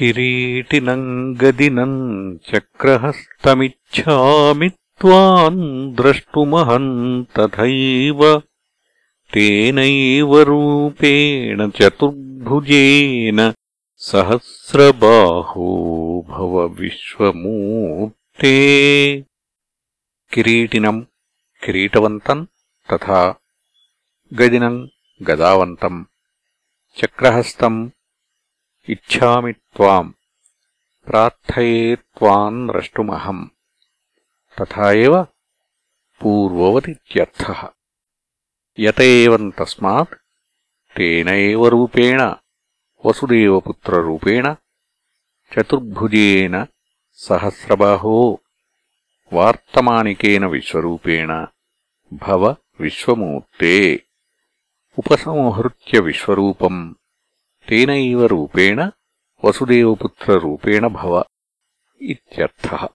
किरीटिनम् गदिनम् चक्रहस्तमिच्छामि त्वाम् द्रष्टुमहम् तथैव तेनैव रूपेण चतुर्भुजेन सहस्रबाहो भव विश्वमूर्ते। किरीटिनम् किरीटवन्तम् तथा गदिनम् गदावन्तम् चक्रहस्तम् ఇచ్చామి త్వాం. ప్రార్థయే త్వాం ద్రష్టుమహం తథావ పూర్వవతిర్థ యత తస్మాత్ తేన రూపేణ వసుదేవపుత్రరూపేణ చతుర్భుజేన సహస్రబాహో వార్తమానికేన విశ్వరూపేణ భవ విశ్వమూర్తే ఉపసంహృత్య విశ్వరూపం. तेनैव रूपेण वसुदेवपुत्ररूपेण भव इत्यर्थः